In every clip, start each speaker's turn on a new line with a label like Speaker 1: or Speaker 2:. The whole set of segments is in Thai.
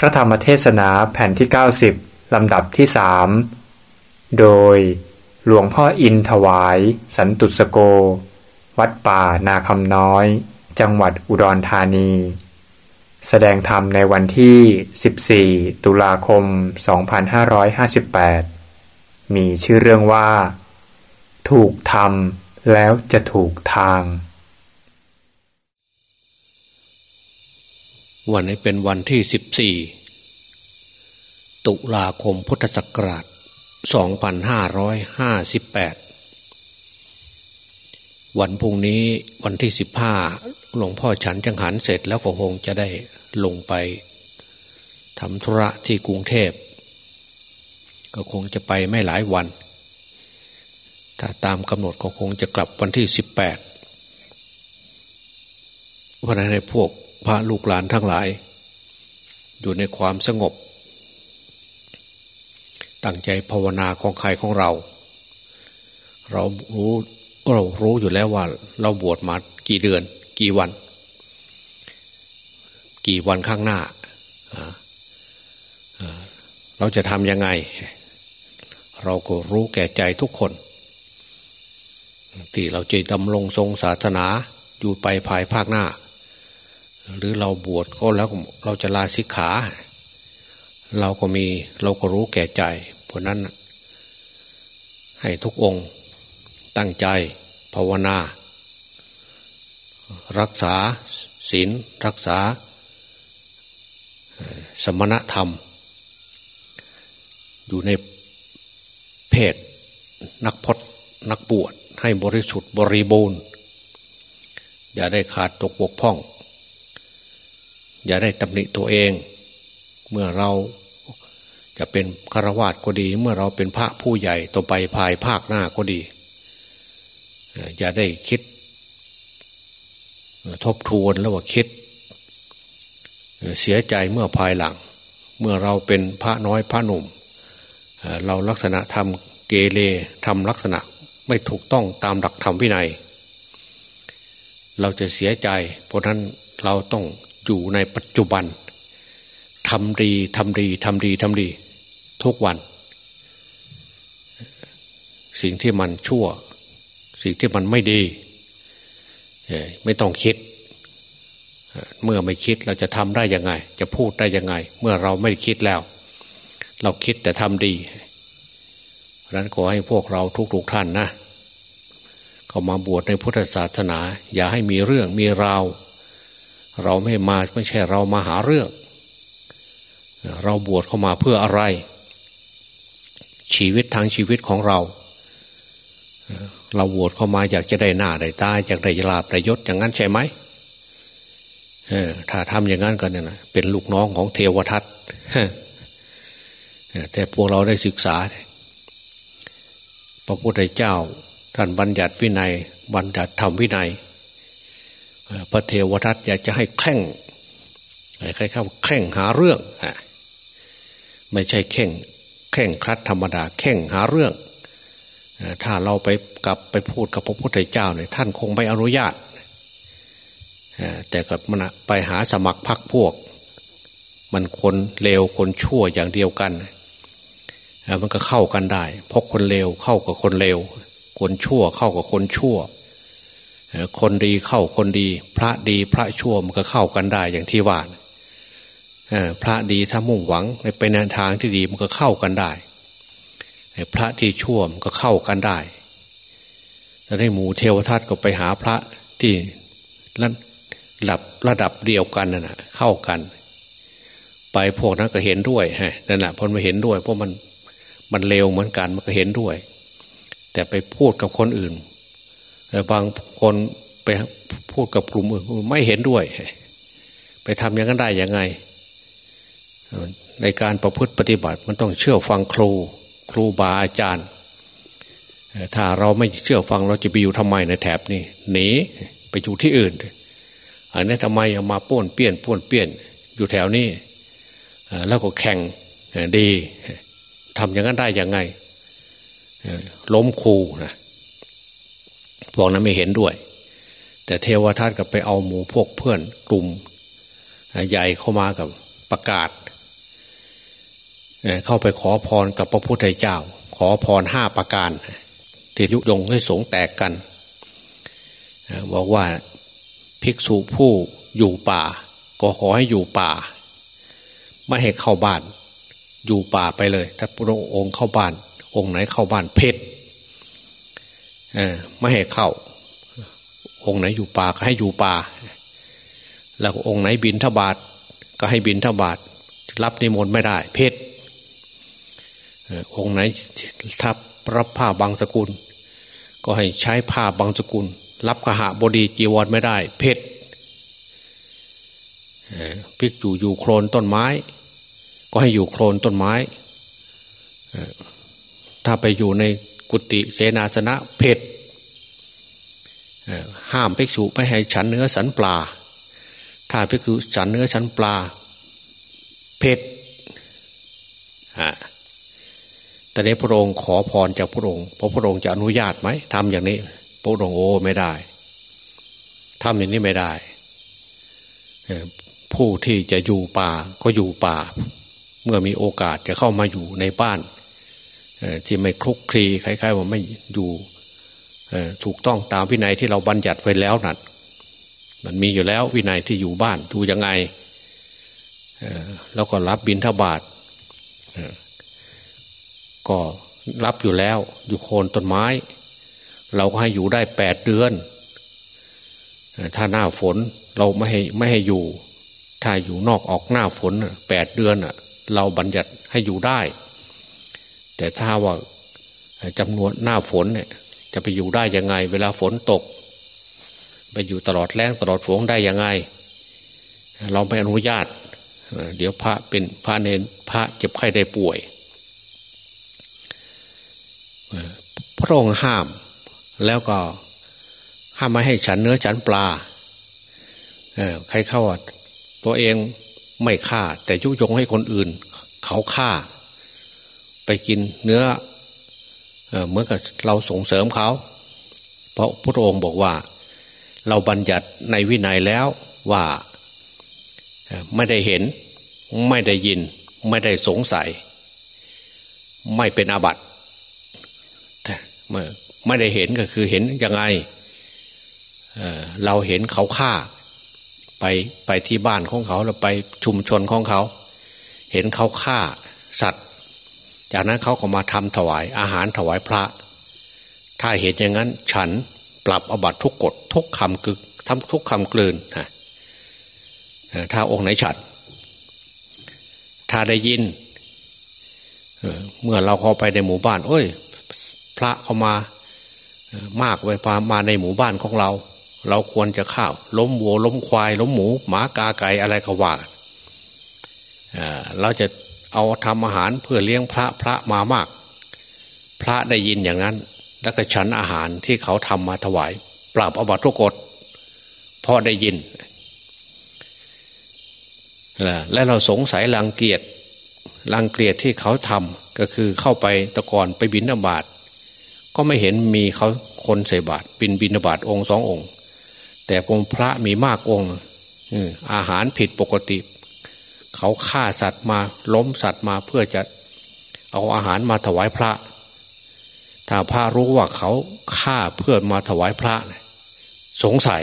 Speaker 1: พระธรรมเทศนาแผ่นที่ 90 ลำดับที่สโดยหลวงพ่ออินถวาย สันตุสโก วัดป่านาคำน้อย จังหวัดอุดรธานี แสดงธรรมในวันที่ 14 ตุลาคม 2558 มีชื่อเรื่องว่า ถูกทำแล้วจะถูกทาง
Speaker 2: วันนี้เป็นวันที่สิบสี่ตุลาคมพุทธศักราชสองพันห้าร้อยห้าสิบแปดวันพรุ่งนี้วันที่สิบห้าหลวงพ่อฉันจังหันเสร็จแล้วก็คงจะได้ลงไปทำธุระที่กรุงเทพ ก็คงจะไปไม่หลายวัน ถ้าตามกำหนดก็คงจะกลับวันที่สิบแปดวันนั้นในพวก พระลูกหลานทั้งหลาย อยู่ในความสงบ ตั้งใจภาวนาของใครของเรา เรารู้เรารู้อยู่แล้วว่า เราบวชมากี่เดือน กี่วัน กี่วันข้างหน้า เราจะทำยังไง เราก็รู้แก่ใจทุกคนที่เราจะดำรงทรงศาสนาอยู่ไปภายภาคหน้า หรือเราบวชก็แล้วเราจะลาสิกขา เราก็มีเราก็รู้แก่ใจ เพราะนั้น ให้ทุกองค์ตั้งใจภาวนา รักษาศีลรักษา สมณธรรม อยู่ในเพศนักพจนักบวชให้บริสุทธิ์บริบูรณ์ อย่าได้ขาดตกบกพร่อง อย่าได้ตำหนิตัวเอง เมื่อเราจะเป็นฆราวาสก็ดี เมื่อเราเป็นพระผู้ใหญ่ต่อไปภายภาคหน้าก็ดี อย่าได้คิด ทบทวนแล้วว่าคิด เสียใจเมื่อภายหลัง เมื่อเราเป็นพระน้อยพระหนุ่ม เราลักษณะทำเกเรทำลักษณะไม่ถูกต้องตามหลักธรรมวินัย เราจะเสียใจ เพราะนั้นเราต้อง อยู่ในปัจจุบันทำดีทำดีทำดีทำดี ทุกวัน สิ่งที่มันชั่ว สิ่งที่มันไม่ดีไม่ต้องคิด เมื่อไม่คิดเราจะทำได้ยังไง จะพูดได้ยังไง เมื่อเราไม่คิดแล้ว เราคิดแต่ทำดีเพราะนั้นขอให้พวกเราทุกๆท่านนะเข้ามาบวชในพุทธศาสนา อย่าให้มีเรื่องมีราว เราไม่มาไม่ใช่เรามาหาเรื่อง เราบวชเข้ามาเพื่ออะไร ชีวิตทางชีวิตของเรา เราบวชเข้ามาอยากจะได้หน้าได้ตาอยากได้ลาบได้ยศอย่างนั้นใช่ไหมถ้าทำอย่างนั้นกันเนี่ยนะเป็นลูกน้องของเทวทัตแต่พวกเราได้ศึกษา พระพุทธเจ้า ท่านบัญญัติวินัย บัญญัติธรรมวินัย พระเทวทัตอยากจะให้แข่งใครเข้าแข่งหาเรื่องไม่ใช่แข่งแข่งครัดธรรมดาแข่งหาเรื่องถ้าเราไปกลับไปพูดกับพระพุทธเจ้าเนี่ยท่านคงไม่อนุญาตแต่กับมันไปหาสมัครพักพวก มันคนเลวคนชั่วอย่างเดียวกัน มันก็เข้ากันได้ เพราะคนเลวเข้ากับคนเลวคนชั่วเข้ากับคนชั่ว คนดีเข้าคนดี พระดีพระชั่วมันก็เข้ากันได้อย่างที่ว่าพระดีถ้ามุ่งหวังไปในทางที่ดีมันก็เข้ากันได้พระที่ชั่วมันก็เข้ากันได้แต่ในหมู่เทวทัตก็ไปหาพระที่ระดับระดับเดียวกันน่ะเข้ากัน ไปพวกนั้นก็เห็นด้วยฮะนั่นแหละพอมาเห็นด้วยเพราะมันมันเลวเหมือนกันมันก็เห็นด้วย แต่ไปพูดกับคนอื่น บางคนไปพูดกับกลุ่มอื่นไม่เห็นด้วย ไปทำอย่างนั้นได้ยังไง ในการประพฤติปฏิบัติมันต้องเชื่อฟังครู ครูบาอาจารย์ ถ้าเราไม่เชื่อฟังเราจะไปอยู่ทำไมในแถบนี้หนีไปอยู่ที่อื่น อันนี้ทำไมามาป้วนเปี้ยนป้วนเปี้ยนอยู่แถวนี้แล้วก็แข่งดีทำอย่างนั้นได้ยังไงล้มครูนะ พวกนั้นไม่เห็นด้วย แต่เทวทัตก็ไปเอาหมู่พวกเพื่อนกลุ่มใหญ่เข้ามากับประกาศ เข้าไปขอพรกับพระพุทธเจ้า ขอพรห้าประการ ที่ยุยงให้สงแตกกัน บอกว่าภิกษุผู้อยู่ป่า ก็ขอให้อยู่ป่า ไม่ให้เข้าบ้าน อยู่ป่าไปเลย ถ้าพระองค์เข้าบ้าน องค์ไหนเข้าบ้านเพชร ไม่ให้เข้า องค์ไหนอยู่ป่าก็ให้อยู่ป่า แล้วองค์ไหนบินทบาทก็ให้บินทบาทรับนิมนต์ไม่ได้ เพชรองค์ไหนทับรับผ้าบางสกุล ก็ให้ใช้ผ้าบางสกุล รับขหาบดีจีวรไม่ได้ เพชรพิกอยู่อยู่โคลนต้นไม้ ก็ให้อยู่โคลนต้นไม้ถ้าไปอยู่ใน กุฏิเสนาสนะเพชรห้ามภิกษุไม่ให้ฉันเนื้อสันปลา ถ้าภิกษุฉันเนื้อฉันปลาเพชรแต่ในพระองค์ขอพรจากพระองค์พระพระองค์จะอนุญาตไหมทำอย่างนี้ พระองค์โอ้ไม่ได้ทำอย่างนี้ไม่ได้ ผู้ที่จะอยู่ป่าก็อยู่ป่า เมื่อมีโอกาสจะเข้ามาอยู่ในบ้าน ที่ไม่คลุกคลีคล้ายๆว่าไม่อยู่ถูกต้องตามวินัยที่เราบัญญัติไว้แล้วนั่นมันมีอยู่แล้ววินัยที่อยู่บ้านดูยังไงแล้วก็รับบินทบาทก็รับอยู่แล้วอยู่โคนต้นไม้ เราก็ให้อยู่ได้แปดเดือน ถ้าหน้าฝนเราไม่ให้ไม่ให้อยู่ ถ้าอยู่นอกออกหน้าฝนแปดเดือนเราบัญญัติให้อยู่ได้ แต่ถ้าว่าจำนวนหน้าฝนเนี่ยจะไปอยู่ได้ยังไง เวลาฝนตก ไปอยู่ตลอดแรงตลอดฝนได้ยังไง เราไม่อนุญาต เดี๋ยวพระเป็นพระเนนพระเจ็บไข้ได้ป่วย พระองค์ห้ามแล้วก็ห้ามไม่ให้ฉันเนื้อฉันปลาใครเข้าตัวเองไม่ฆ่า แต่ยุยงให้คนอื่น เขาฆ่า ไปกินเนื้อเหมือนกับเราส่งเสริมเขา เพราะพระองค์บอกว่า เราบัญญัติในวินัยแล้วว่าไม่ได้เห็น ไม่ได้ยิน ไม่ได้สงสัย ไม่เป็นอาบัติไม่ได้เห็นก็คือเห็นยังไงเเราเห็นเขาฆ่า ไปไปที่บ้านของเขาแล้วไปชุมชนของเขา เห็นเขาฆ่าสัตว์ จากนั้นเขาก็มาทำถวายอาหารถวายพระ ถ้าเห็นอย่างนั้น ฉันปรับอบัตทุกกฎทุกคำกึกทำทุกคำกลืนฮะถ้าองค์ไหนฉัน ถ้าได้ยินเมื่อเราเข้าไปในหมู่บ้าน เอ้ย พระเข้ามามากไปพามาในหมู่บ้านของเรา เราควรจะข้าวล้มวัวล้มควาย ล้มหมู หมากาไก่อะไรก็ว่าเราจะ เอาทำอาหารเพื่อเลี้ยงพระพระมามาก พระได้ยินอย่างนั้น แล้วก็ฉันอาหารที่เขาทำมาถวาย ปราบอบัตทุกกฎพราะได้ยิน และเราสงสัยลังเกียจลังเกียจที่เขาทำก็คือเข้าไปตะกอนไปบินนบาตก็ไม่เห็นมีเขาคนใส่บาตรบินบินบาตองค์สององค์ แต่องค์พระมีมากองค์อาหารผิดปกติ เขาฆ่าสัตว์มาล้มสัตว์มาเพื่อจะเอาอาหารมาถวายพระ ถ้าพระรู้ว่าเขาฆ่าเพื่อมาถวายพระสงสัย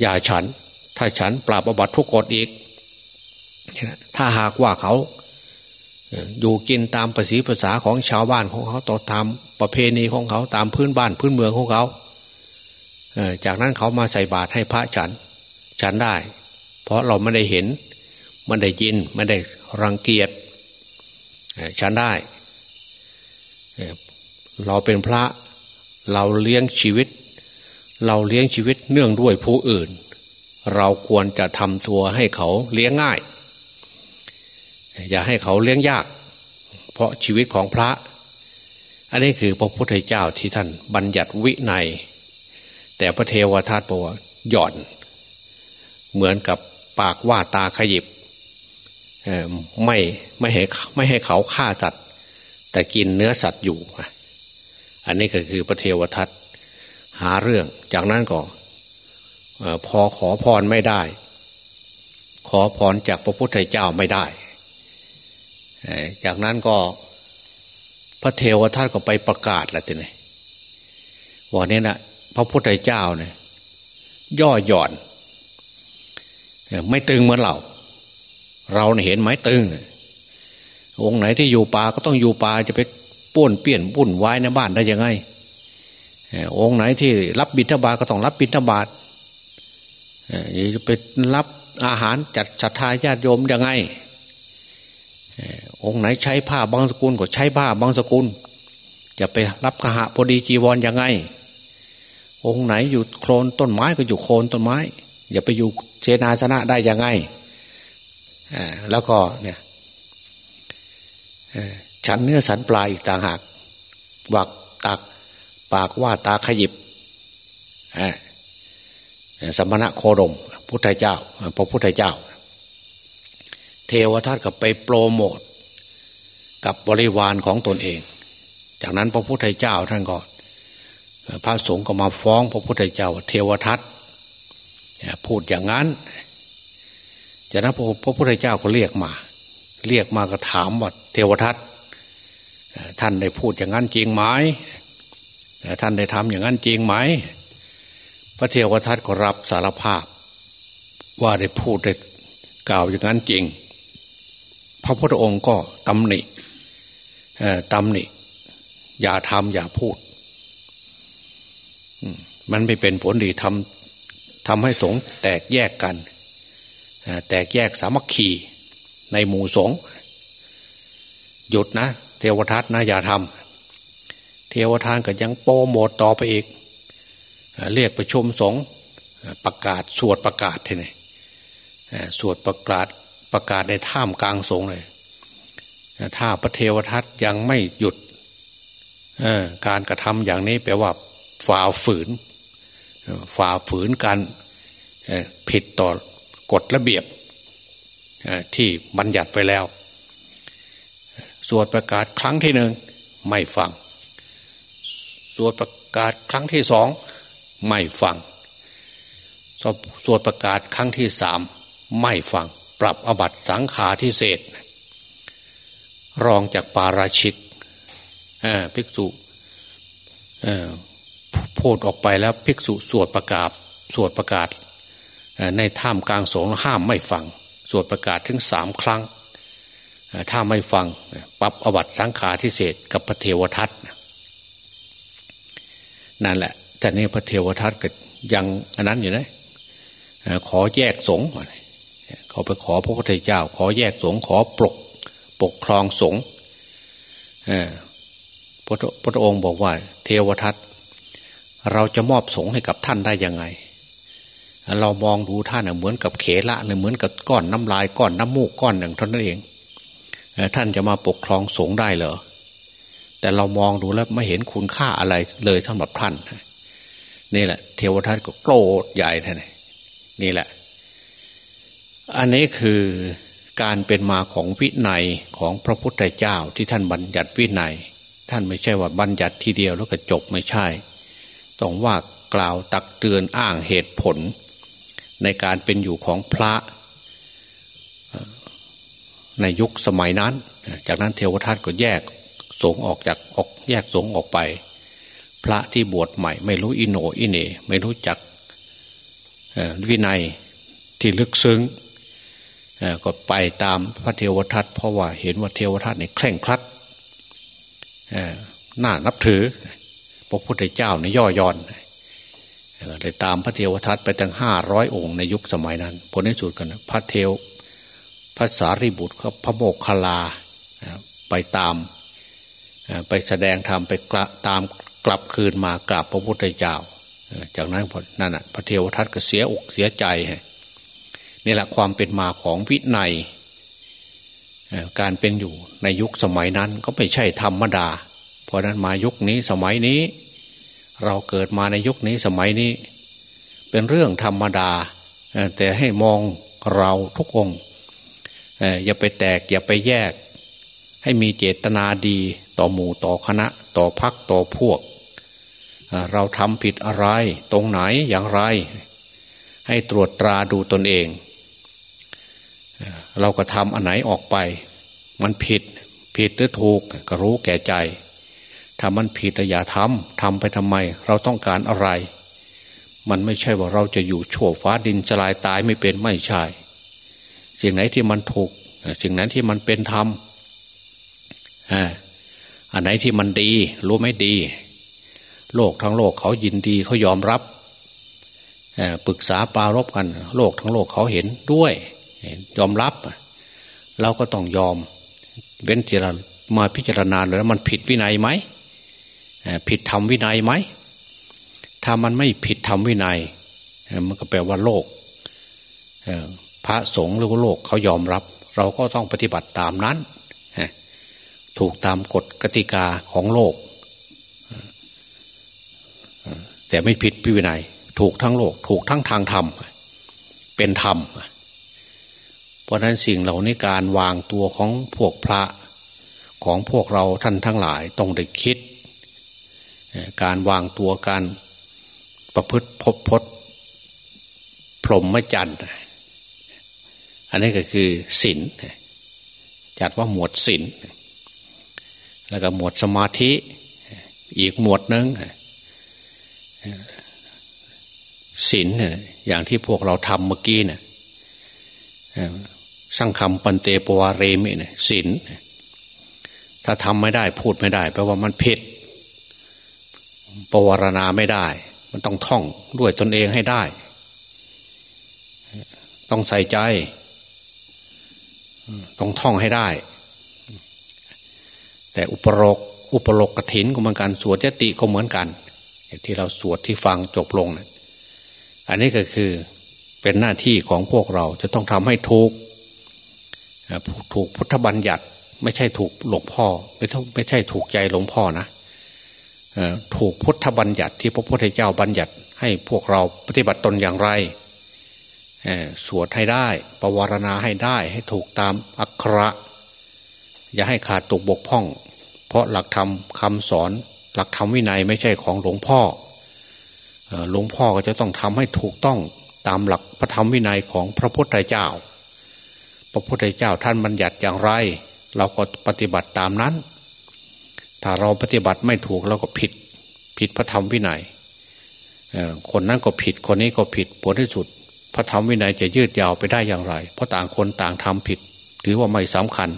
Speaker 2: อย่าฉัน ถ้าฉันปราบอบัตทุกกฎอีก ถ้าหากว่าเขาอยู่กินตามภาษีภาษาของชาวบ้านของเขาต่อตามประเพณีของเขาตามพื้นบ้านพื้นเมืองของเขาจากนั้นเขามาใส่บาตรให้พระฉัน ฉันได้ เพราะเราไม่ได้เห็น ไม่ได้ยินไม่ได้รังเกียจฉันได้ เราเป็นพระเราเลี้ยงชีวิต เราเลี้ยงชีวิตเนื่องด้วยผู้อื่น เราควรจะทำตัวให้เขาเลี้ยงง่าย อย่าให้เขาเลี้ยงยาก เพราะชีวิตของพระ อันนี้คือพระพุทธเจ้าที่ท่านบัญญัติวินัยแต่พระเทวทัตบอกว่าหย่อน เหมือนกับปากว่าตาขยิบ ไม่ไม่ให้ไม่ให้เขาฆ่าสัตว์แต่กินเนื้อสัตว์อยู่ อันนี้ก็คือพระเทวทัตหาเรื่องจากนั้นก็พอขอพรไม่ได้ ขอพรจากพระพุทธเจ้าไม่ได้ จากนั้นก็พระเทวทัตก็ไปประกาศแล้วทีนี้วันนี้นะพระพุทธเจ้าเนี่ยย่อหย่อน ไม่ตึงเหมือนเรา เราเห็นไหมตึงองค์ไหนที่อยู่ป่าก็ต้องอยู่ป่าจะไปป้วนเปี้ยนปุ่นไว้ในบ้านได้ยังไงองค์ไหนที่รับบิณฑบาตก็ต้องรับบิณฑบาตจะไปรับอาหารจัดศรัทธาญาติโยมยังไงองค์ไหนใช้ผ้าบางสกุลก็ใช้ผ้าบางสกุลจะไปรับกหะพอดีจีวรยังไง องค์ไหนอยู่โคลนต้นไม้ก็อยู่โคลนต้นไม้ อย่าไปอยู่เจนาสนะได้ยังไง แล้วก็เนี่ยฉันเนื้อสันปลายอีกต่างหากวักตักปากว่าตาขยิบสมณะโคดม พุทธเจ้า พระพุทธเจ้า เทวทัตกับไปโปรโมทกับบริวารของตนเอง จากนั้นพระพุทธเจ้าท่านก็พระสงฆ์ก็มาฟ้องพระพุทธเจ้า เทวทัตพูดอย่างนั้น จากนั้นพระพุทธเจ้าก็เรียกมา เรียกมาก็ถามว่าเทวทัตท่านได้พูดอย่างนั้นจริงไหมท่านได้ทำอย่างนั้นจริงไหม พระเทวทัตก็รับสารภาพ ว่าได้พูดได้กล่าวอย่างนั้นจริง พระพุทธองค์ก็ตำหนิตำหนิ อย่าทำอย่าพูด มันไม่เป็นผลดีทำทำให้สงแตกแยกกัน แตกแยกสามัคคีในหมู่สงหยุดนะ เทวทัตนะอย่าทำเทวทานก็ยังโปรโมทต่อไปอีก เรียกประชุมสงประกาศสวดประกาศทีนี่สวดประกาศประกาศในถ้ำกลางสงเลยถ้าพระเทวทัตยังไม่หยุดการกระทำอย่างนี้แปลว่าฝ่าฝืน ฝ่าฝืนการผิดต่อ กฎระเบียบที่บัญญัติไปแล้ว สวดประกาศครั้งที่หนึ่งไม่ฟัง สวดประกาศครั้งที่สองไม่ฟัง สวดประกาศครั้งที่สามไม่ฟัง ปรับอบัตสังขาทิเศษรองจากปาราชิกภิกษุพูดออกไปแล้วภิกษุสวดประกาศสวดประกาศ ในถ้ำกลางสงห้ามไม่ฟัง สวดประกาศถึงสามครั้ง ถ้าไม่ฟังปรับอวัตสังขาทิเศษกับพระเทวทัตนั่นแหละจากนี้พระเทวทัตก็ยังอันนั้นอยู่นะขอแยกสงฆ์เขาไปขอพระพุทธเจ้า ขอแยกสงฆ์ขอปลกปกครองสงฆ์พระพระองค์บอกว่า เทวทัตเราจะมอบสงฆ์ให้กับท่านได้ยังไง เรามองดูท่านเหมือนกับเขละเหมือนกับก้อนน้ำลายก้อนน้ำมูกก้อนหนึ่งเท่านั้นเอง ท่านจะมาปกครองสงฆ์ได้เหรอแต่เรามองดูแล้วไม่เห็นคุณค่าอะไรเลยสำหรับท่านนี่แหละ เทวทัตก็โกรธใหญ่ท่านนี่แหละ อันนี้คือการเป็นมาของวินัยของพระพุทธเจ้าที่ท่านบัญญัติวินัย ท่านไม่ใช่ว่าบัญญัติทีเดียวแล้วก็จบไม่ใช่ ต้องว่ากล่าวตักเตือนอ้างเหตุผล ในการเป็นอยู่ของพระในยุคสมัยนั้น จากนั้นเทวทัตก็แยกสงออกจากออกแยกสงออกไป พระที่บวชใหม่ ไม่รู้อิโนอิเนไม่รู้จักวินัยที่ลึกซึ้งก็ไปตามพระเทวทัตเพราะว่าเห็นว่าเทวทัตเนี่ยแข่งครัดน่านับถือ พระพุทธเจ้าในย่อย่อน เลยตามพระเทวทัตไปตั้งห้าร้อยองค์ในยุคสมัยนั้น ผลในสุดกันพระเทวพระสารีบุตรพระโมกขลาไปตามไปแสดงธรรมไปตามกลับคืนมากราบพระพุทธเจ้า จากนั้นนั่นพระเทวทัตก็เสียอกเสียใจนี่แหละความเป็นมาของวินัยการเป็นอยู่ในยุคสมัยนั้นก็ไม่ใช่ธรรมดา เพราะนั้นมายุคนี้สมัยนี้ เราเกิดมาในยุคนี้สมัยนี้ เป็นเรื่องธรรมดา แต่ให้มองเราทุกองอย่าไปแตกอย่าไปแยก ให้มีเจตนาดีต่อหมู่ต่อคณะ ต่อพักต่อพวก เราทำผิดอะไร ตรงไหนอย่างไร ให้ตรวจตราดูตนเอง เราก็ทำอันไหนออกไป มันผิดผิดหรือถูกก็รู้แก่ใจ ถ้ามันผิดอย่าทำทำไปทำไม เราต้องการอะไร มันไม่ใช่ว่าเราจะอยู่โฉบฟ้าดินจะลายตายไม่เป็นไม่ใช่ สิ่งไหนที่มันถูก สิ่งนั้นที่มันเป็นธรรมอันไหนที่มันดี รู้ไม่ดี โลกทั้งโลกเขายินดีเขายอมรับปรึกษาปรารบกัน โลกทั้งโลกเขาเห็นด้วยยอมรับ เราก็ต้องยอม เว้นที่เรามาพิจารณาแล้วมันผิดวินัยไหม ผิดธรรมวินัยไหม ถ้ามันไม่ผิดธรรมวินัย มันก็แปลว่าโลก พระสงฆ์หรือว่าโลกเขายอมรับ เราก็ต้องปฏิบัติตามนั้น ถูกตามกฎกติกาของโลก แต่ไม่ผิดพิวินัย ถูกทั้งโลก ถูกทั้งทางธรรม เป็นธรรม เพราะนั้นสิ่งเหล่านี้การวางตัวของพวกพระของพวกเราท่านทั้งหลายต้องได้คิด การวางตัวการประพฤติพบพจน์พรหมจรรย์อันนี้ก็คือศีลจัดว่าหมวดศีลแล้วก็หมวดสมาธิอีกหมวดหนึ่งศีลเนี่ยอย่างที่พวกเราทำเมื่อกี้เนี่ยสร้างคำปันเตปวาเรมิเนี่ยศีลถ้าทำไม่ได้พูดไม่ได้แปลว่ามันผิด ปวารณาไม่ได้ มันต้องท่องด้วยตนเองให้ได้ ต้องใส่ใจ ต้องท่องให้ได้ แต่อุปโลกอุปโลกกถินก็เหมือนกันสวดยติก็เหมือนกัน ที่เราสวดที่ฟังจบลงนะอันนี้ก็คือเป็นหน้าที่ของพวกเราจะต้องทำให้ถูกถูกพุทธบัญญัติ ไม่ใช่ถูกหลวงพ่อ ไม่ไม่ใช่ถูกใจหลวงพ่อนะ ถูกพุทธบัญญัติที่พระพุทธเจ้าบัญญัติให้พวกเราปฏิบัติตนอย่างไรสวดให้ได้ปวารณาให้ได้ ให้ถูกตามอักขระ อย่าให้ขาดตกบกพร่อง เพราะหลักธรรมคาสอน หลักธรรมวินัยไม่ใช่ของหลวงพ่อหลวงพ่อก็จะต้องทำให้ถูกต้องตามหลักพระธรรมวินัยของพระพุทธเจ้า พระพุทธเจ้าท่านบัญญัติอย่างไร เราก็ปฏิบัติตามนั้น ถ้าเราปฏิบัติไม่ถูกเราก็ผิด ผิดพระธรรมวินัยคนนั้นก็ผิดคนนี้ก็ผิดผลที่สุด พระธรรมวินัยจะยืดยาวไปได้อย่างไร เพราะต่างคนต่างทำผิด ถือว่าไม่สำคัญ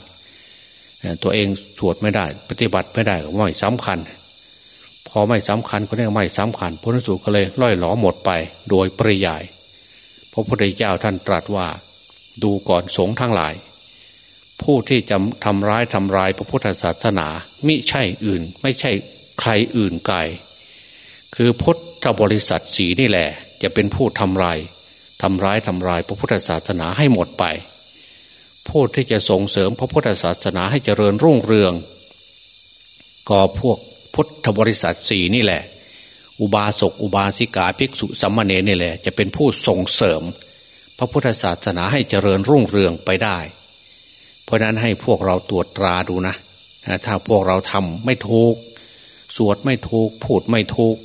Speaker 2: ตัวเองสวดไม่ได้ ปฏิบัติไม่ได้ก็ไม่สำคัญ พอไม่สำคัญคนนี้ไม่สำคัญพระสุดก็เลยล่อยหลอหมดไปโดยปริยายพระพุทธเจ้าท่านตรัสว่า ดูก่อนสงฆ์ทั้งหลาย ผู้ที่จะทำร้ายทำลายพระพุทธศาสนามิใช่อื่น ไม่ใช่ใครอื่นไกลคือพุทธบริษัทสีนี่แหละ จะเป็นผู้ทำลายทำร้ายทำลายพระพุทธศาสนาให้หมดไป ผู้ที่จะส่งเสริมพระพุทธศาสนาให้เจริญรุ่งเรืองก็พวกพุทธบริษัทสี่นี่แหละ อุบาสกอุบาสิกาภิกษุสัมมาเนนี่แหละ จะเป็นผู้ส่งเสริม พระพุทธศาสนาให้เจริญรุ่งเรืองไปได้ เพราะนั้นให้พวกเราตรวจตราดูนะ ถ้าพวกเราทำไม่ถูก สวดไม่ถูก พูดไม่ถูก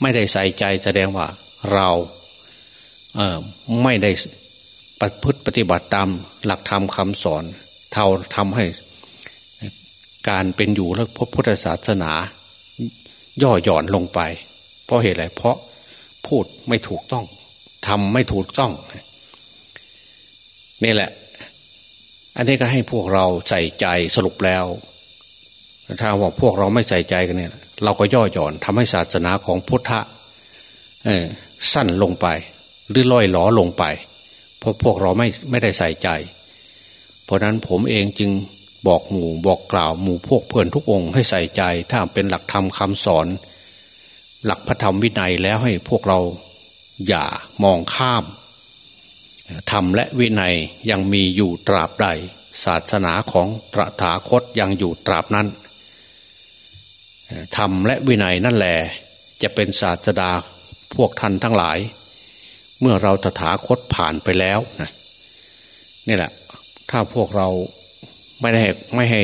Speaker 2: ไม่ได้ใส่ใจแสดงว่าเราเไม่ได้ปพฤติปฏิบัติตามหลักธรรมคำสอนเท่าทำให้การเป็นอยู่และพระพุทธศาสนา ย่อหย่อนลงไป เพราะเหตุอะไร เพราะพูดไม่ถูกต้องทำไม่ถูกต้องนี่แหละ อันนี้ก็ให้พวกเราใส่ใจสรุปแล้วถ้าว่าพวกเราไม่ใส่ใจกันเนี่ย เราก็ย่อหย่อนทำให้ศาสนาของพุทธะสั้นลงไป หรือล่อยหลอลงไป เพราะพวกเราไม่ไม่ได้ใส่ใจ เพราะนั้นผมเองจึงบอกหมู่บอกกล่าวหมู่พวกเพื่อนทุกองค์ให้ใส่ใจ ถ้าเป็นหลักธรรมคาสอน หลักพระธรรมวินัยแล้วให้พวกเราอย่ามองข้าม ธรรมและวินัยยังมีอยู่ตราบใด ศาสนาของตระถาคตยังอยู่ตราบนั้นธรรมและวินัยนั่นแหละจะเป็นศาสดาพวกท่านทั้งหลาย เมื่อเราตถาคตผ่านไปแล้วนะนี่แหละ ถ้าพวกเราไม่ได้ไม่ให้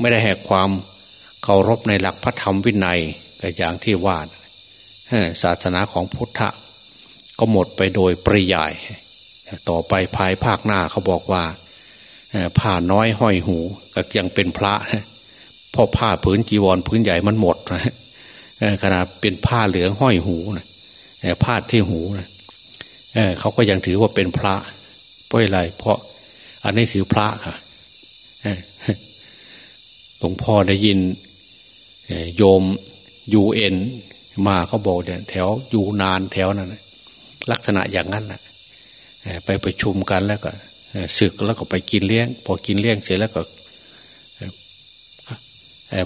Speaker 2: ไม่ได้แหกความเคารพในหลักพระธรรมวินัยแต่อย่างที่ว่าศาสนาของพุทธะก็หมดไปโดยปริยาย ต่อไปภายภาคหน้าเขาบอกว่าผ้าน้อยห้อยหูก็ยังเป็นพระเพราะผ้าผืนจีวรผืนใหญ่มันหมดนะขนาดเป็นผ้าเหลืองห้อยหูนะผ้าที่หูนะเขาก็ยังถือว่าเป็นพระเพราะอะไร เพราะอันนี้คือพระค่ะหลวงพ่อได้ยินโยมยูเอ็นมาเขาบอกเนี่ยแถวอยู่นานแถวนั้นลักษณะอย่างนั้นนะ ไปไปชุมกันแล้วก็ศึกแล้วก็ไปกินเลี้ยง พอกินเลี้ยงเสร็จแล้วก็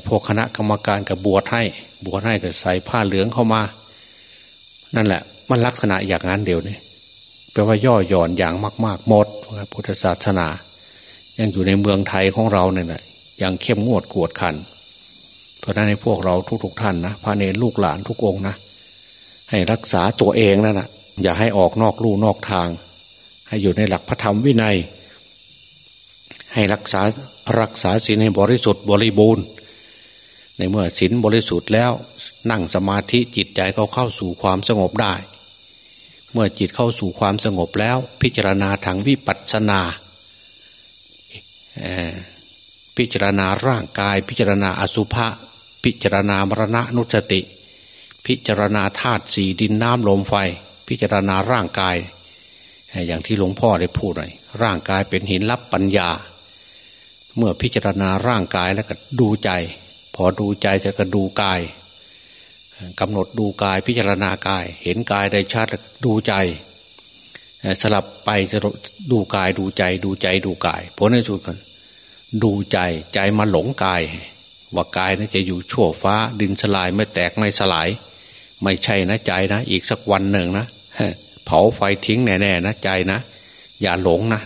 Speaker 2: พวกคณะกรรมการกับบวชให้ บวชให้ก็ใส่ผ้าเหลืองเข้ามา นั่นแหละ มันลักษณะอย่างนั้นเดียวนี่แปลว่าย่อหย่อนอย่างมาก ๆ หมดพุทธศาสนา ยังอยู่ในเมืองไทยของเราเนี่ยนะยังเข้มงวดกวดขัน เพราะนั้นในพวกเราทุก ๆ ท่านนะพระเนรลูกหลานทุกองนะให้รักษาตัวเองนั่นนะอย่าให้ออกนอกลู่นอกทาง ให้อยู่ในหลักพระธรรมวินัย ให้รักษารักษาศีลให้บริสุทธิ์บริบูรณ์ ในเมื่อศีลบริสุทธิ์แล้ว นั่งสมาธิจิตใจเขาเข้าสู่ความสงบได้ เมื่อจิตเข้าสู่ความสงบแล้ว พิจารณาทางวิปัสสนา พิจารณาร่างกาย พิจารณาอสุภะพิจารณามรณะนุสติ พิจารณาธาตุสีดินน้ำลมไฟ พิจารณาร่างกาย อย่างที่หลวงพ่อได้พูดเลยร่างกายเป็นหินรับปัญญา เมื่อพิจารณาร่างกายแล้วก็ดูใจ พอดูใจจะก็ดูกายกำหนดดูกายพิจารณากาย เห็นกายได้ชัดดูใจ สลับไปจะดูกายดูใจ ดูใจดูกายผลในสุดกันดูใจใจมาหลงกาย ว่ากายนะจะอยู่ชั่วฟ้าดินสลายไม่แตกไม่สลาย ไม่ใช่นะใจนะ อีกสักวันหนึ่งนะ เผาไฟทิ้งแน่ๆนะใจนะ อย่าหลงนะ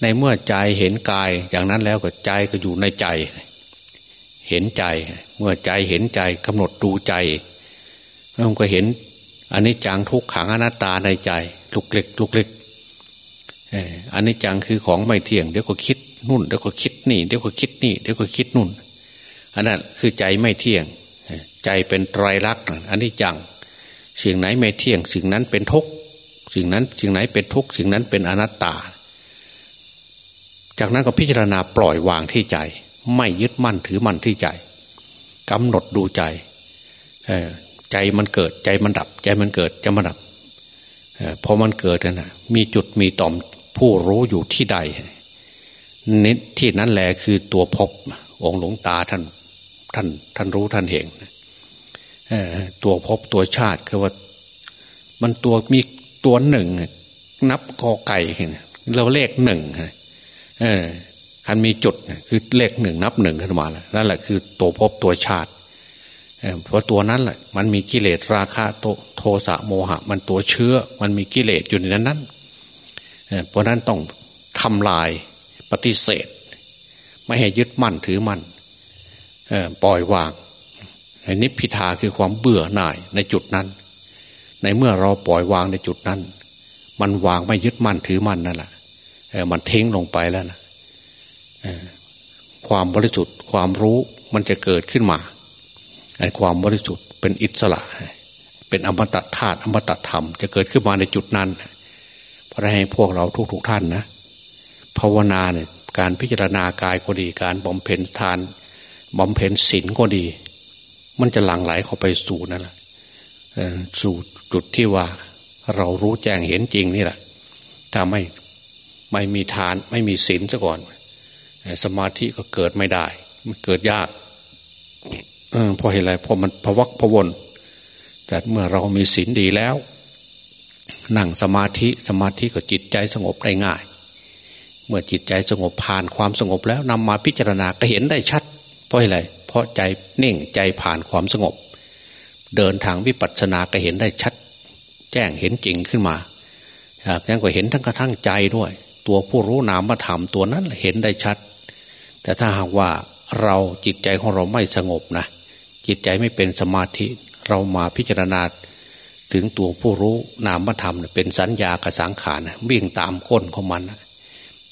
Speaker 2: ในเมื่อใจเห็นกายอย่างนั้นแล้วก็ใจก็อยู่ในใจ เห็นใจ เมื่อใจเห็นใจกำหนดดูใจมันก็เห็นอันนี้จังทุกขังอนัตตาในใจ ลุกเล็กลุกเล็กอันนี้จังคือของไม่เที่ยงเดี๋ยวก็คิดนู่นเดี๋ยวก็คิดนี่เดี๋ยวก็คิดนี่เดี๋ยวก็คิดนู่น อันนั้นคือใจไม่เที่ยง ใจเป็นไตรลักษณ์อันนี้จังสิ่งไหนไม่เที่ยง สิ่งนั้นเป็นทุก สิ่งนั้นสิ่งไหนเป็นทุกสิ่งนั้นเป็นอนัตตา จากนั้นก็พิจารณาปล่อยวางที่ใจ ไม่ยึดมั่นถือมั่นที่ใจกำหนดดูใจใจมันเกิดใจมันดับ ใจมันเกิดใจมันดับพอมันเกิดนะมีจุดมีต่อมผู้รู้อยู่ที่ใดนิที่นั้นแหละคือตัวพบองหลวงตาท่านท่านท่านรู้ท่านเห็นตัวพบตัวชาติคือว่า มันตัวมี ตัวหนึ่งนับกอไก่เราเลขหนึ่งเออคันมีจุดคือเลขหนึ่งนับหนึ่งขึ้นมาแล้วนั่นแหละคือตัวพบตัวชาติเพราะตัวนั้นแหละมันมีกิเลสราคะโตโทสะโมหะ มันตัวเชื้อ มันมีกิเลสอยู่ในนั้นนั้นเพราะนั้นต้องทำลายปฏิเสธ ไม่ให้ยึดมั่นถือมั่นปล่อยวางนิพพิทาคือความเบื่อหน่ายในจุดนั้น ในเมื่อเราปล่อยวางในจุดนั้น มันวางไม่ยึดมั่นถือมั่นนั่นแหละมันเท้งลงไปแล้วนะความบริสุทธิ์ความรู้มันจะเกิดขึ้นมาไอ้ความบริสุทธิ์เป็นอิสระ เป็นอมตะธาตุอมตะธรรม จะเกิดขึ้นมาในจุดนั้นเพราะให้พวกเราทุกๆทท่านนะภาวนาเนี่ยการพิจารณากายก็ดีการบำเพ็ญทานบำเพ็ญศีลก็ดี มันจะหลั่งไหลเข้าไปสู่นั่นแหละ สู่จุดที่ว่าเรารู้แจ้งเห็นจริงนี่แหละถ้าไม่ไม่มีทานไม่มีศีลซะก่อน สมาธิก็เกิดไม่ได้ มันเกิดยากเออพอเห็นอะไรพอมันพวักพวน แต่เมื่อเรามีศีลดีแล้ว นั่งสมาธิสมาธิก็จิตใจสงบได้ง่าย เมื่อจิตใจสงบผ่านความสงบแล้วนำมาพิจารณาก็เห็นได้ชัด เพราะอะไรเพราะใจนิ่งใจผ่านความสงบ เดินทางวิปัสสนาก็เห็นได้ชัด แจ้งเห็นจริงขึ้นมาจากนั้นก็เห็นทั้งกระทั่งใจด้วย ตัวผู้รู้นามธรรมตัวนั้นเห็นได้ชัด แต่ถ้าหากว่าเราจิตใจของเราไม่สงบนะจิตใจไม่เป็นสมาธิเรามาพิจารณาถึงตัวผู้รู้นามธรรมเป็นสัญญากระสังขารวิ่งตามก้นของมัน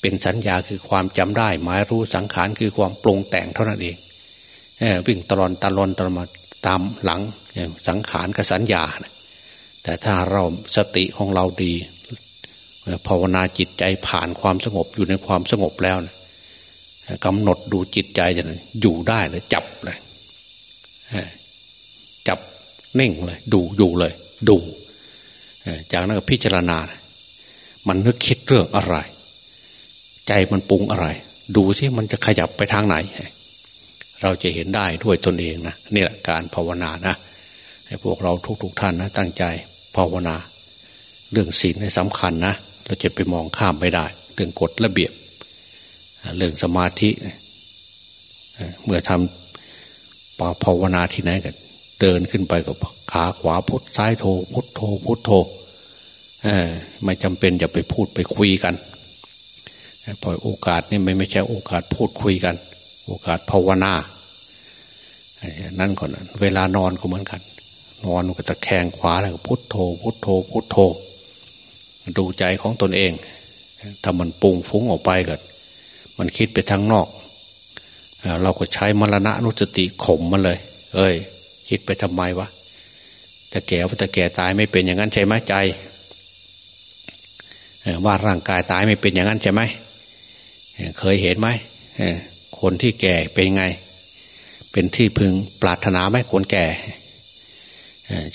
Speaker 2: เป็นสัญญาคือความจำได้ หมายรู้สังขารคือความปรุงแต่งเท่านั้นเองวิ่งตลอนตลอนตลมา ตามหลังสังขารกับสัญญา แต่ถ้าเราสติของเราดีภาวนาจิตใจผ่านความสงบอยู่ในความสงบแล้วนะกำหนดดูจิตใจจะอยู่ได้เลยจับเลยจับเน่งเลย ดูอยู่เลย ดูจากนั้นก็พิจารณา มันนึกคิดเรื่องอะไร ใจมันปรุงอะไร ดูสิมันจะขยับไปทางไหน เราจะเห็นได้ด้วยตนเองนะนี่แหละการภาวนานะให้พวกเราทุกๆทท่านนะตั้งใจภาวนา เรื่องศีลสำคัญนะเราจะไปมองข้ามไม่ได้ เรื่องกฎระเบียบ เรื่องสมาธิเมื่อทำภาวนาที่ไหนกันเดินขึ้นไปกับขาขวาพุทซ้ายโทพุทโทพุทโทไม่จำเป็นอย่าไปพูดไปคุยกันพอยโอกาสนี่ไม่ไม่ใช่โอกาสพูดคุยกัน โอกาสภาวนานั่นก่อนเวลานอนก็เหมือนกัน นอนก็ตะแคงขวาแล้วก็พุทโธ พุทโธ พุทโธ ดูใจของตนเอง ถ้ามันปุงฟุ้งออกไปก็มันคิดไปทางนอก เราก็ใช้มรณะนุสติข่มมันเลย เอ้ย คิดไปทำไมวะต่แก่ว่าต่แก่ตายไม่เป็นอย่างนั้นใช่ไหมใจว่าร่างกายตายไม่เป็นอย่างนั้นใช่ไหมเคยเห็นไหม คนที่แก่เป็นไง เป็นที่พึงปรารถนาไหมคนแก่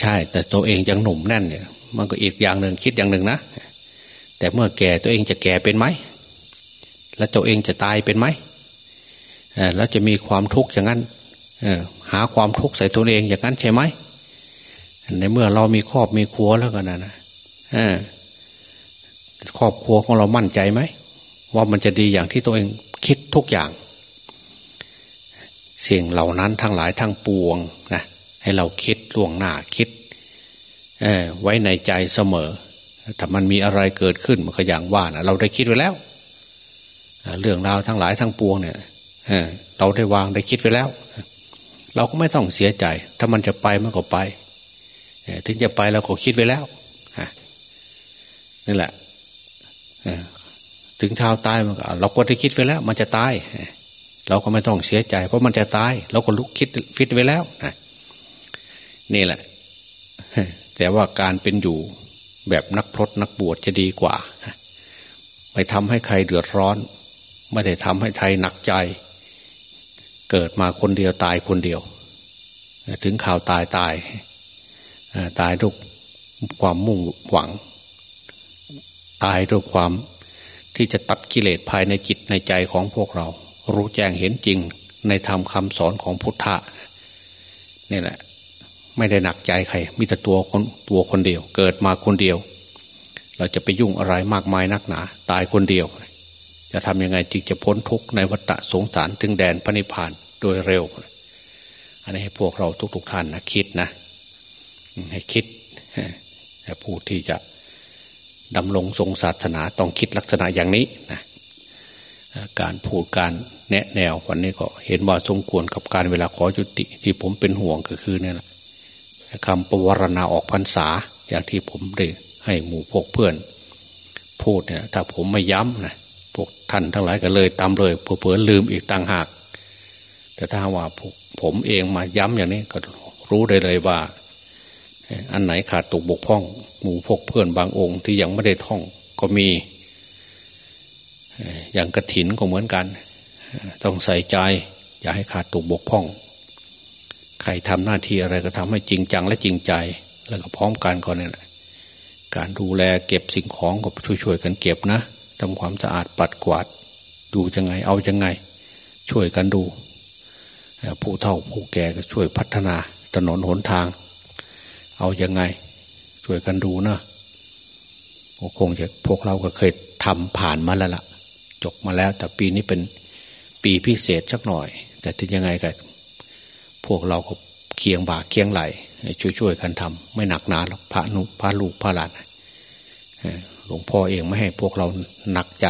Speaker 2: ใช่ แต่ตัวเองยังหนุ่มแน่นเนี่ย มันก็อีกอย่างหนึ่งคิดอย่างหนึ่งนะแต่เมื่อแก่ตัวเองจะแก่เป็นไหมแล้วตัวเองจะตายเป็นไหมแล้วจะมีความทุกข์อย่างนั้นหาความทุกข์ใส่ตัวเองอย่างนั้นใช่ไหมในเมื่อเรามีครอบมีครัวแล้วกันนะครอบครัวของเรามั่นใจไหมว่ามันจะดีอย่างที่ตัวเองคิดทุกอย่าง สี่งเหล่านั้นทั้งหลายทั้งปวงนะให้เราคิดล่วงหน้าคิดไว้ในใจเสมอถ้ามันมีอะไรเกิดขึ้นมันก็อย่างว่านะเราได้คิดไว้แล้ว เรื่องราวทั้งหลายทั้งปวงเนี่ยเราได้วางได้คิดไว้แล้ว เราก็ไม่ต้องเสียใจ ถ้ามันจะไปมันก็ไปถึงจะไปเราก็คิดไว้แล้วนี่แหละถึงชาวตายมันเราก็ได้คิดไว้แล้ว มันจะตาย เราก็ไม่ต้องเสียใจ เพราะมันจะตาย เราก็ลุกคิดฟิตไว้แล้วนะนี่แหละ แต่ว่าการเป็นอยู่แบบนักพรตนักบวชจะดีกว่าไม่ทำให้ใครเดือดร้อน ไม่ได้ทำให้ใครหนักใจ เกิดมาคนเดียวตายคนเดียว ถึงข่าวตายตาย ตายด้วยความมุ่งหวัง ตายด้วยความที่จะตัดกิเลสภายในจิตในใจของพวกเรา รู้แจ้งเห็นจริงในธรรมคำสอนของพุทธะนี่แหละ ไม่ได้หนักใจใคร มีแต่ตัวคนตัวคนเดียว เกิดมาคนเดียว เราจะไปยุ่งอะไรมากมายนักหนา ตายคนเดียว จะทำยังไงจึงจะพ้นทุกข์ในวัฏสงสารถึงแดนพระนิพพานโดยเร็ว อันนี้ให้พวกเราทุกๆท่านนะคิดนะ ให้คิดแต่ผู้ที่จะดำรงทรงศาสนาต้องคิดลักษณะอย่างนี้นะ การพูดการแนะแนววันนี้ก็เห็นว่าสมควรกับการเวลาขอจุติ ที่ผมเป็นห่วงก็คือเนี่ยคำประวรณาออกพรรษา อย่างที่ผมได้ให้หมู่พวกเพื่อน พูดเนี่ยถ้าผมไม่ย้ำนะพวกท่านทั้งหลายก็เลยตามเลยเผื่อลืมอีกต่างหาก แต่ถ้าว่าผมเองมาย้ำอย่างนี้ก็รู้ได้เลยว่า อันไหนขาดตกบกพร่อง หมู่พกเพื่อนบางองค์ที่ยังไม่ได้ท่องก็มี อย่างกระถินก็เหมือนกัน ต้องใส่ใจ อย่าให้ขาดตกบกพร่อง ใครทำหน้าที่อะไรก็ทำให้จริงจังและจริงใจ แล้วก็พร้อมกันก่อนนี่แหละการดูแลเก็บสิ่งของก็ช่วยๆกันเก็บนะทำความสะอาดปัดกวาด ดูยังไงเอายังไง ช่วยกันดู ผู้เฒ่าผู้แก่ก็ช่วยพัฒนาถนนหนทาง เอายังไง ช่วยกันดูนะคงจะพวกเราก็เคยทำผ่านมาแล้วละ่ะ จบมาแล้ว แต่ปีนี้เป็นปีพิเศษสักหน่อย แต่ถึงยังไงก็พวกเราก็เคียงบ่าเคียงไหลช่วยๆกันทำไม่หนักหนาหรอกพระนุพระลูกพระหลานหลวงพ่อเองไม่ให้พวกเราหนักใจ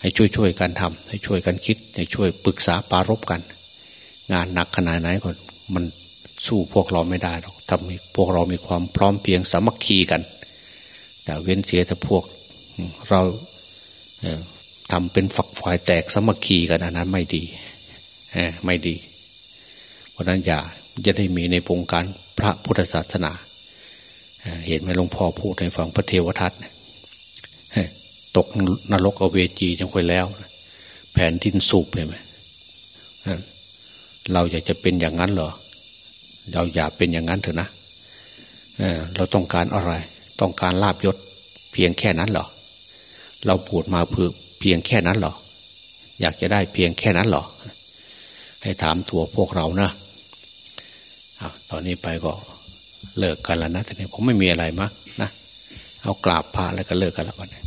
Speaker 2: ให้ช่วยๆกันทำให้ช่วยกันคิด ให้ช่วยปรึกษาปารบกัน งานหนักขนาดไหนก็มันสู้พวกเราไม่ได้หรอกทำพวกเรามีความพร้อมเพียงสามัคคีกัน แต่เว้นเสียแต่พวกเรา ทำเป็นฝักฝ่ายแตกสามัคคีกันอันนั้นไม่ดีไม่ดี เพราะนั้นอย่าจะได้มีในวงการพระพุทธศาสนา เห็นไหมหลวงพ่อพูดในฝั่งพระเทวทัตตกนรกอเวจียังค่อยแล้ว แผ่นดินสูบเลยไหมเราอยากจะเป็นอย่างนั้นเหรอ เราอย่าเป็นอย่างนั้นเถอะนะเราต้องการอะไร ต้องการลาบยศเพียงแค่นั้นเหรอ เราปวดมาเพื่อ พียงแค่นั้นหรอ อยากจะได้เพียงแค่นั้นหรอ ให้ถามตัวพวกเรานะอะตอนนี้ไปก็เลิกกันแล้วนะทีนี้ผมไม่มีอะไรมากนะเอากราบพระแล้วก็เลิกกันแล้ววันนี้